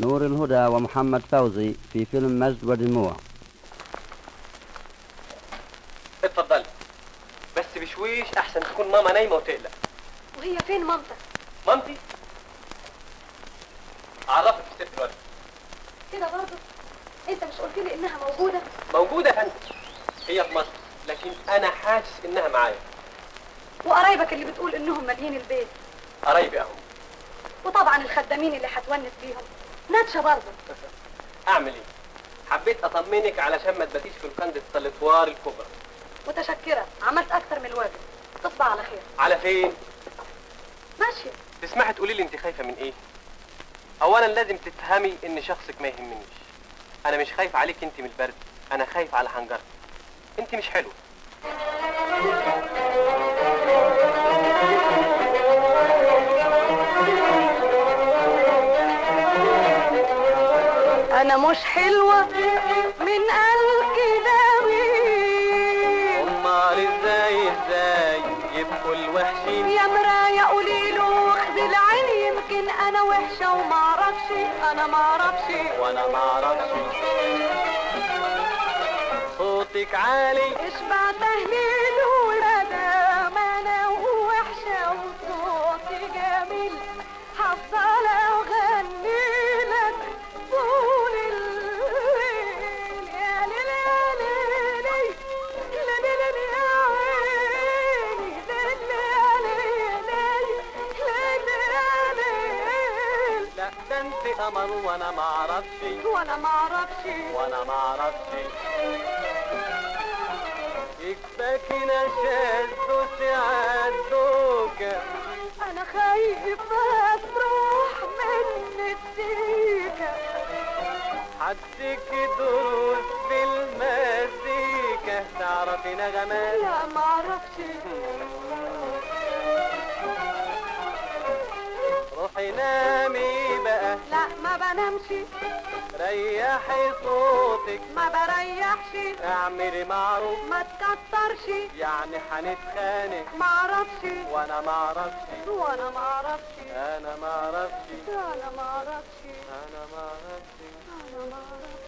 نور الهدى ومحمد فوزي في فيلم مجد ودموع. اتفضلي. بس بشويش أحسن تكون ماما نايمة وتقلق. وهي فين مامتك؟ مامتي؟ عرفت في ست الولد كده برضه؟ أنت مش قلت لي إنها موجودة؟ موجودة يا فندم. هي في مصر لكن أنا حاسس إنها معايا. وقرايبك اللي بتقول إنهم مالين البيت؟ قرايبي أهو. وطبعا الخدامين اللي هتونس بيهم. ناتشه برضه أعمل إيه؟ حبيت أطمنك علشان ما تباتيش في لوكاندا السلطوار الكبرى. متشكرة. عملت أكتر من الواجب تصبح على خير. على فين؟ ماشية. تسمحي تقولي لي أنت خايفة من إيه؟ اولا لازم تفهمي إن شخصك ما يهمنيش. أنا مش خايف عليك أنت من البرد. أنا خايف على حنجرتك. أنت مش حلوة. أنا مش حلوة من الكداوي أمال إزاي إزاي يبقوا الوحشين؟ يا مرايه قولي له خذ العين يمكن أنا وحشة وما أعرفش. أنا ما أعرفش. وأنا ما أعرفش. صوتك عالي. اشبع تهليل قمر وأنا ما أعرفش وأنا ما أعرفش وأنا ما أعرفش يكفاك نشاز دوسي عالدوكة أنا خايفه تروح مني السيكه حدك دروس في المزيكا تعرفي نغمات لا ما أعرفش روحي لا بنامش ريحي صوتك. ما بريحش. اعملي معروف. ما تكترش. يعني هنتخانق ما أعرفش. وأنا ما أعرفش. وأنا ما أعرفش. أنا ما أعرفش. أنا ما أعرفش. أنا ما أعرفش. أنا ما أعرفش.